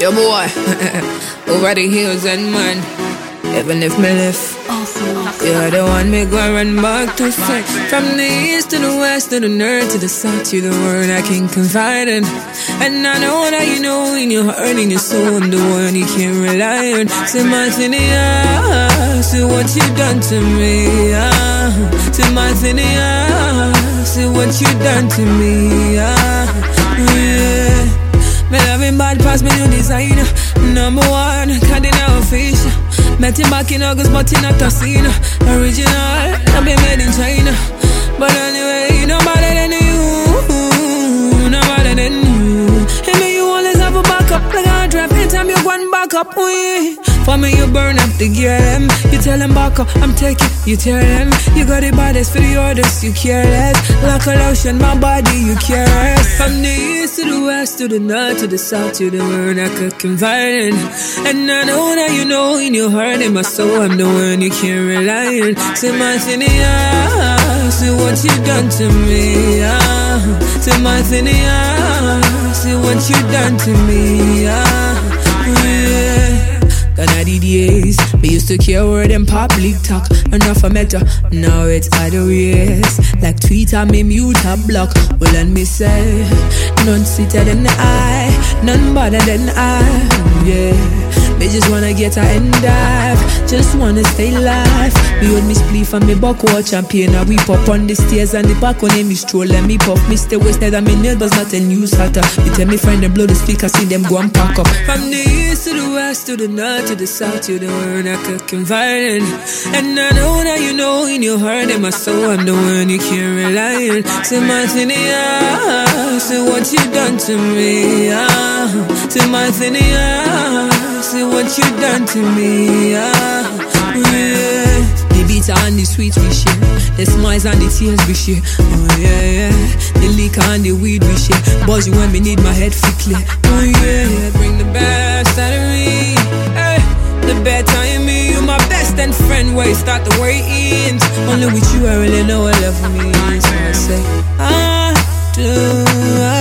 Your boy, over the hills and man, even if me left. You're the one me go run back to say From the east to the west to the north to the south You're the one I can confide in. And I know that you know in your heart and your soul I'm the one you can rely on. Say my thing, yeah See what you done to me, yeah. Say my thing, yeah See what you done to me, yeah. Yeah designer Number one, cardinal fish Met him back in August but in a casino Original, I be made in China. But anyway, no better than you No better than you. And me you always have a backup. Like I drive anytime you go and back up we for me, you burn up the game. You tell them back up, I'm taking, you tear them. You got the baddest for the orders, you care less. Like a lotion, my body, you care less. From the east to the west, to the north, to the south, to the world, I could confide in. And I know that you know in your heart, in my soul, I'm the one you can't rely on. Say my thing, yeah. See what you done to me, yeah. Say my thing, yeah. See what you done to me, yeah. Gone the days We used to care word and public talk. Enough of matter Now it's other ways Like Twitter me mute a block. Well and me say None sweeter than I None better than I Yeah me just wanna get a end dive, just wanna stay alive. Me hold me spleef and me buck watch champagne. I we up on the stairs and the back on me stroll and me puff. Me stay wasted and me nail but not a news hatter. Me tell me friend them blow the speaker, see them go and pack up. From the east to the west to the north to the south to the world I could confide. And I know that you know in your heart and my soul I'm the one you can rely on. Say my thing, yeah. Say what you done to me, yeah. Say my thing, yeah. Say what you done to me, yeah. Oh, yeah. The beats and the sweet we share, the smiles and the tears we share. Oh yeah, yeah. The liquor and the weed we share. Buzz you when me need my head fit clear. Oh yeah, yeah. Bring the best out of me. Hey. The better in me, you my best and friend. Where you start the way ends. Only with you I really know I love me. So I say, I do, I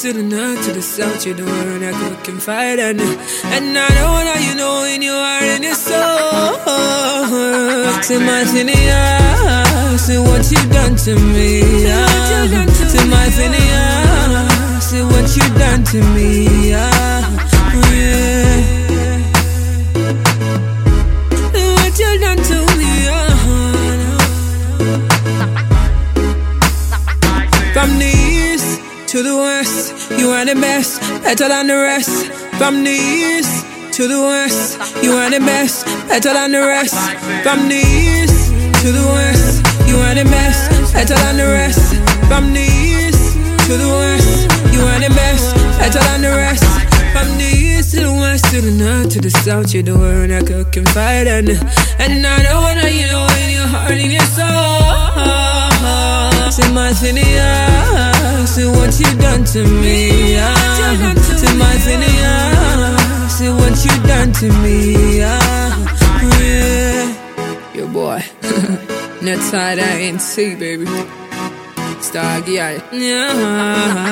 to the to the north to the south, you're the one I could confide in. And I know that you know in your heart and your soul. Say my yeah. Say what you done to me. Say my yeah. Say what you've done to me, to the west, you are the best, better than the rest. From the east to the west, you are the best, better than the rest. From the east to the west, you are the best, better than the rest. From the east to the west, you are the best, better than the rest. From the east to the west, to the north, to the south, you're the one I could confide in. And I know that you know in your heart, in your soul. Say my thing, yeah. To me, yeah. to my thing, yeah. Say what you done to me, yeah. Oh, yeah. Your boy. Net side I ain't see, baby. Star girl. Yeah.